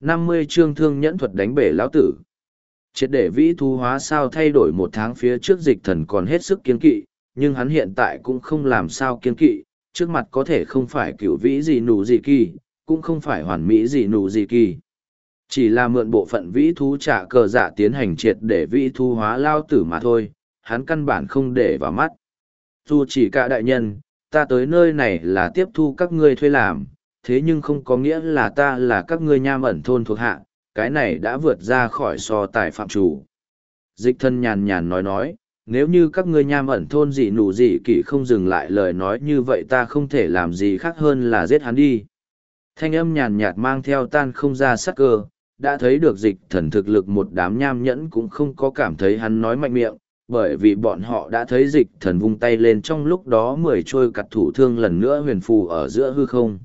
năm mươi chương thương nhẫn thuật đánh bể lão tử. Triệt để vĩ thu hóa sao thay đổi một tháng phía trước dịch thần còn hết sức kiên kỵ, nhưng hắn hiện tại cũng không làm sao kiên kỵ, trước mặt có thể không phải cựu vĩ gì nụ gì kỳ, cũng không phải hoàn mỹ gì nụ gì kỳ. Chỉ là mượn bộ phận vĩ thú trả cờ giả tiến hành triệt để vĩ thu hóa lao tử mà thôi, hắn căn bản không để vào mắt. Dù chỉ cả đại nhân, ta tới nơi này là tiếp thu các ngươi thuê làm, thế nhưng không có nghĩa là ta là các ngươi nham ẩn thôn thuộc hạ, cái này đã vượt ra khỏi so tài phạm chủ. Dịch thân nhàn nhàn nói nói, nếu như các ngươi nham ẩn thôn gì nụ gì kỷ không dừng lại lời nói như vậy ta không thể làm gì khác hơn là giết hắn đi. Thanh âm nhàn nhạt mang theo tan không ra sắc cơ, đã thấy được dịch thần thực lực một đám nham nhẫn cũng không có cảm thấy hắn nói mạnh miệng, bởi vì bọn họ đã thấy dịch thần vung tay lên trong lúc đó mười trôi cặt thủ thương lần nữa huyền phù ở giữa hư không.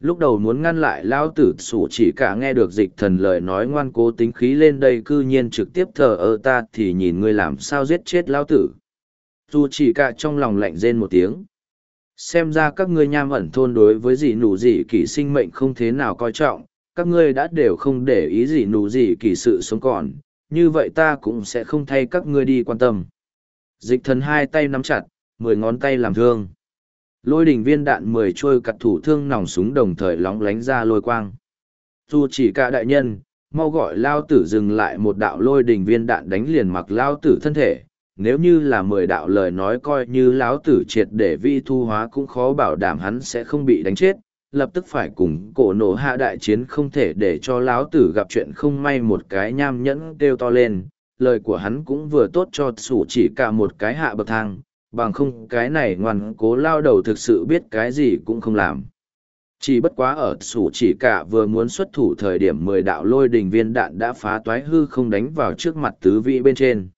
Lúc đầu muốn ngăn lại lao tử sủ chỉ cả nghe được dịch thần lời nói ngoan cố tính khí lên đây cư nhiên trực tiếp thờ ơ ta thì nhìn ngươi làm sao giết chết lao tử. Dù chỉ cả trong lòng lạnh rên một tiếng. Xem ra các ngươi nham ẩn thôn đối với gì nụ gì kỷ sinh mệnh không thế nào coi trọng, các ngươi đã đều không để ý gì nụ gì kỷ sự sống còn, như vậy ta cũng sẽ không thay các ngươi đi quan tâm. Dịch thần hai tay nắm chặt, mười ngón tay làm thương. Lôi đỉnh viên đạn mười trôi cặt thủ thương nòng súng đồng thời lóng lánh ra lôi quang. Dù chỉ cả đại nhân, mau gọi lao tử dừng lại một đạo lôi đỉnh viên đạn đánh liền mặc lao tử thân thể. Nếu như là mười đạo lời nói coi như lão tử triệt để vi thu hóa cũng khó bảo đảm hắn sẽ không bị đánh chết, lập tức phải cùng cổ nổ hạ đại chiến không thể để cho lão tử gặp chuyện không may một cái nham nhẫn kêu to lên lời của hắn cũng vừa tốt cho sủ chỉ cả một cái hạ bậc thang bằng không cái này ngoan cố lao đầu thực sự biết cái gì cũng không làm chỉ bất quá ở sủ chỉ cả vừa muốn xuất thủ thời điểm mười đạo lôi đình viên đạn đã phá toái hư không đánh vào trước mặt tứ vị bên trên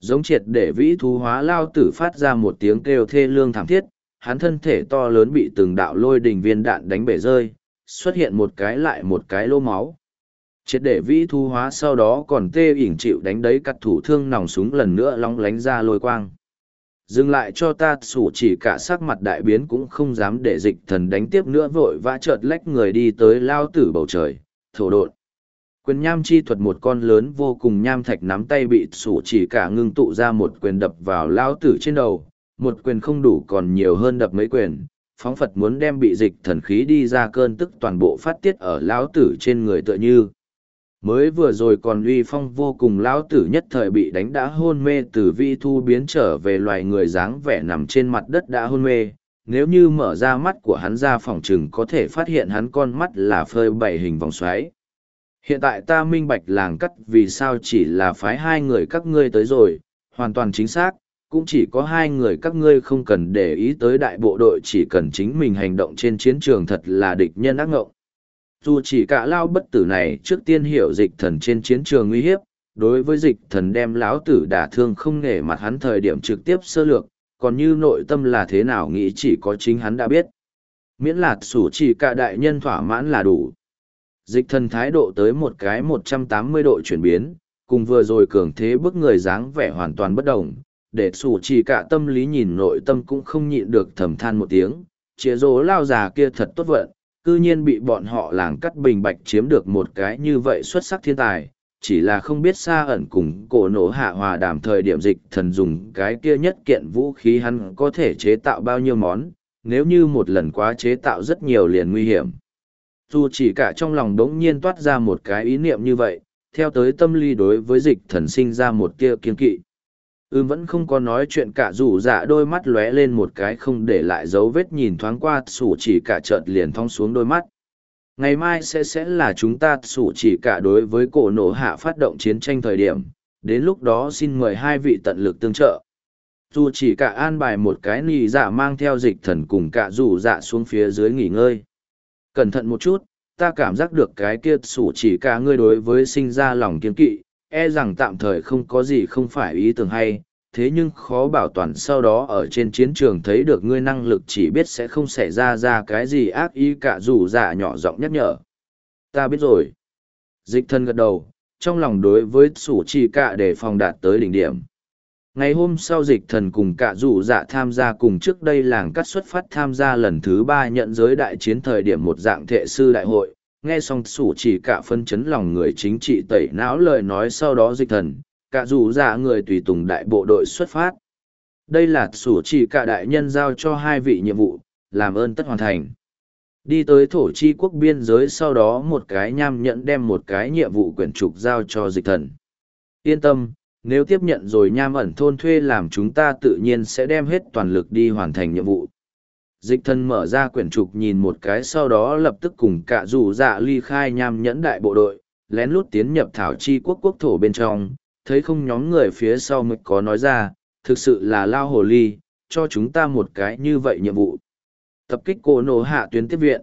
giống triệt để vĩ thú hóa lao tử phát ra một tiếng kêu thê lương thảm thiết hắn thân thể to lớn bị từng đạo lôi đình viên đạn đánh bể rơi, xuất hiện một cái lại một cái lô máu. Triệt để vĩ thu hóa sau đó còn tê ỉn chịu đánh đấy cắt thủ thương nòng súng lần nữa long lánh ra lôi quang. Dừng lại cho ta sủ chỉ cả sắc mặt đại biến cũng không dám để dịch thần đánh tiếp nữa vội vã chợt lách người đi tới lao tử bầu trời, thổ đột Quyền nham chi thuật một con lớn vô cùng nham thạch nắm tay bị sủ chỉ cả ngưng tụ ra một quyền đập vào lao tử trên đầu, một quyền không đủ còn nhiều hơn đập mấy quyền, phóng Phật muốn đem bị dịch thần khí đi ra cơn tức toàn bộ phát tiết ở lão tử trên người tựa như. Mới vừa rồi còn uy phong vô cùng lão tử nhất thời bị đánh đã hôn mê từ vi thu biến trở về loài người dáng vẻ nằm trên mặt đất đã hôn mê. Nếu như mở ra mắt của hắn ra phòng chừng có thể phát hiện hắn con mắt là phơi bảy hình vòng xoáy. Hiện tại ta minh bạch làng cắt vì sao chỉ là phái hai người các ngươi tới rồi, hoàn toàn chính xác, cũng chỉ có hai người các ngươi không cần để ý tới đại bộ đội chỉ cần chính mình hành động trên chiến trường thật là địch nhân ác ngộng. Dù chỉ cả lao bất tử này trước tiên hiểu dịch thần trên chiến trường nguy hiếp, đối với dịch thần đem lão tử đả thương không nể mặt hắn thời điểm trực tiếp sơ lược, còn như nội tâm là thế nào nghĩ chỉ có chính hắn đã biết. Miễn là sủ chỉ cả đại nhân thỏa mãn là đủ. Dịch thần thái độ tới một cái một trăm tám mươi độ chuyển biến, cùng vừa rồi cường thế bức người dáng vẻ hoàn toàn bất đồng, để sủ chỉ cả tâm lý nhìn nội tâm cũng không nhịn được thầm than một tiếng chĩa rỗ lao già kia thật tốt vận cư nhiên bị bọn họ làng cắt bình bạch chiếm được một cái như vậy xuất sắc thiên tài, chỉ là không biết xa ẩn cùng cổ nổ hạ hòa đàm thời điểm dịch thần dùng cái kia nhất kiện vũ khí hắn có thể chế tạo bao nhiêu món, nếu như một lần quá chế tạo rất nhiều liền nguy hiểm. Dù chỉ cả trong lòng đống nhiên toát ra một cái ý niệm như vậy, theo tới tâm lý đối với dịch thần sinh ra một kia kiên kỵ ưm vẫn không có nói chuyện cả rủ dạ đôi mắt lóe lên một cái không để lại dấu vết nhìn thoáng qua sủ chỉ cả chợt liền thong xuống đôi mắt. Ngày mai sẽ sẽ là chúng ta sủ chỉ cả đối với cổ nổ hạ phát động chiến tranh thời điểm. Đến lúc đó xin mời hai vị tận lực tương trợ. Dù chỉ cả an bài một cái nì dạ mang theo dịch thần cùng cả rủ dạ xuống phía dưới nghỉ ngơi. Cẩn thận một chút ta cảm giác được cái kia sủ chỉ cả ngươi đối với sinh ra lòng kiên kỵ e rằng tạm thời không có gì không phải ý tưởng hay, thế nhưng khó bảo toàn sau đó ở trên chiến trường thấy được ngươi năng lực chỉ biết sẽ không xảy ra ra cái gì ác ý cả dù giả nhỏ giọng nhắc nhở. Ta biết rồi. Dịch thân gật đầu, trong lòng đối với sủ chỉ cả để phòng đạt tới đỉnh điểm. Ngày hôm sau dịch thần cùng cả dù dạ tham gia cùng trước đây làng cắt xuất phát tham gia lần thứ ba nhận giới đại chiến thời điểm một dạng thệ sư đại hội, nghe xong sủ chỉ cả phân chấn lòng người chính trị tẩy não lời nói sau đó dịch thần, cả dù dạ người tùy tùng đại bộ đội xuất phát. Đây là sủ chỉ cả đại nhân giao cho hai vị nhiệm vụ, làm ơn tất hoàn thành. Đi tới thổ chi quốc biên giới sau đó một cái nham nhẫn đem một cái nhiệm vụ quyển trục giao cho dịch thần. Yên tâm, nếu tiếp nhận rồi nham ẩn thôn thuê làm chúng ta tự nhiên sẽ đem hết toàn lực đi hoàn thành nhiệm vụ. Dịch thần mở ra quyển trục nhìn một cái sau đó lập tức cùng cả rủ dạ ly khai nham nhẫn đại bộ đội, lén lút tiến nhập thảo chi quốc quốc thổ bên trong, thấy không nhóm người phía sau mới có nói ra, thực sự là lao hồ ly, cho chúng ta một cái như vậy nhiệm vụ. Tập kích cổ nổ hạ tuyến tiếp viện.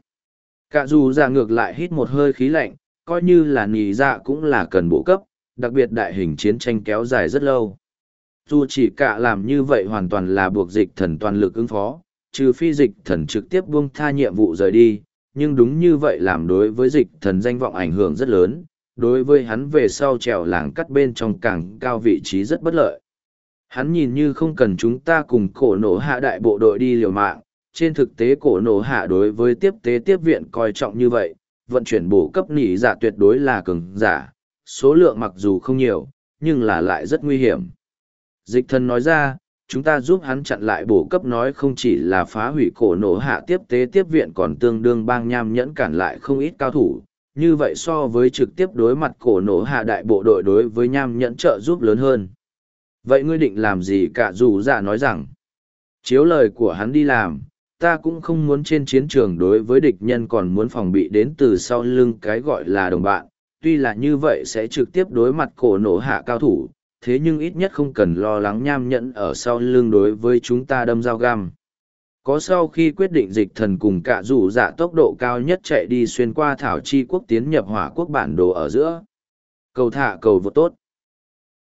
Cả dù ra ngược lại hít một hơi khí lạnh, coi như là nì dạ cũng là cần bổ cấp, đặc biệt đại hình chiến tranh kéo dài rất lâu. Dù chỉ cả làm như vậy hoàn toàn là buộc dịch thần toàn lực ứng phó, trừ phi dịch thần trực tiếp buông tha nhiệm vụ rời đi, nhưng đúng như vậy làm đối với dịch thần danh vọng ảnh hưởng rất lớn, đối với hắn về sau trèo làng cắt bên trong càng cao vị trí rất bất lợi. Hắn nhìn như không cần chúng ta cùng cổ nổ hạ đại bộ đội đi liều mạng, trên thực tế cổ nổ hạ đối với tiếp tế tiếp viện coi trọng như vậy, vận chuyển bổ cấp nỉ giả tuyệt đối là cường giả, số lượng mặc dù không nhiều, nhưng là lại rất nguy hiểm. Dịch thân nói ra, chúng ta giúp hắn chặn lại bổ cấp nói không chỉ là phá hủy cổ nổ hạ tiếp tế tiếp viện còn tương đương bang nham nhẫn cản lại không ít cao thủ. Như vậy so với trực tiếp đối mặt cổ nổ hạ đại bộ đội đối với nham nhẫn trợ giúp lớn hơn. Vậy ngươi định làm gì cả dù dạ nói rằng, chiếu lời của hắn đi làm, ta cũng không muốn trên chiến trường đối với địch nhân còn muốn phòng bị đến từ sau lưng cái gọi là đồng bạn, tuy là như vậy sẽ trực tiếp đối mặt cổ nổ hạ cao thủ, thế nhưng ít nhất không cần lo lắng nham nhẫn ở sau lưng đối với chúng ta đâm dao găm. Có sau khi quyết định dịch thần cùng cả rủ dạ tốc độ cao nhất chạy đi xuyên qua thảo chi quốc tiến nhập hỏa quốc bản đồ ở giữa. Cầu thả cầu vô tốt.